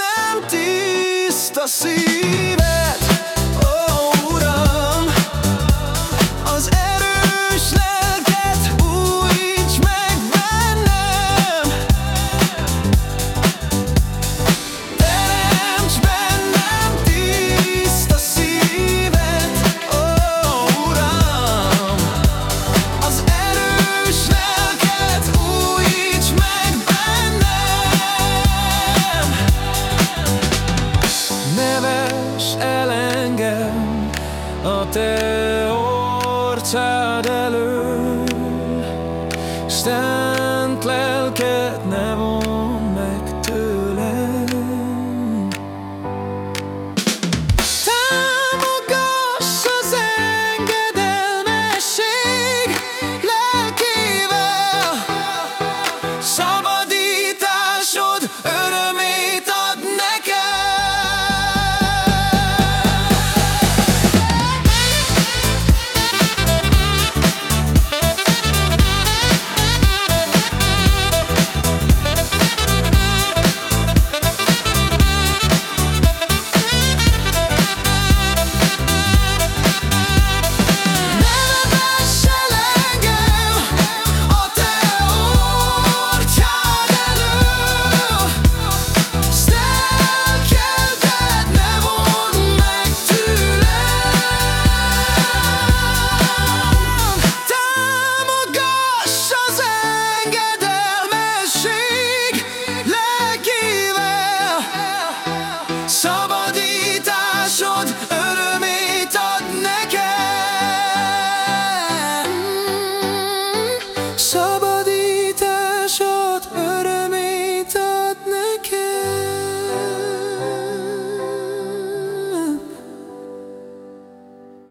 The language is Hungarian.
nem tiszta szíved. Te orcád elől, Szent lelket ne vonj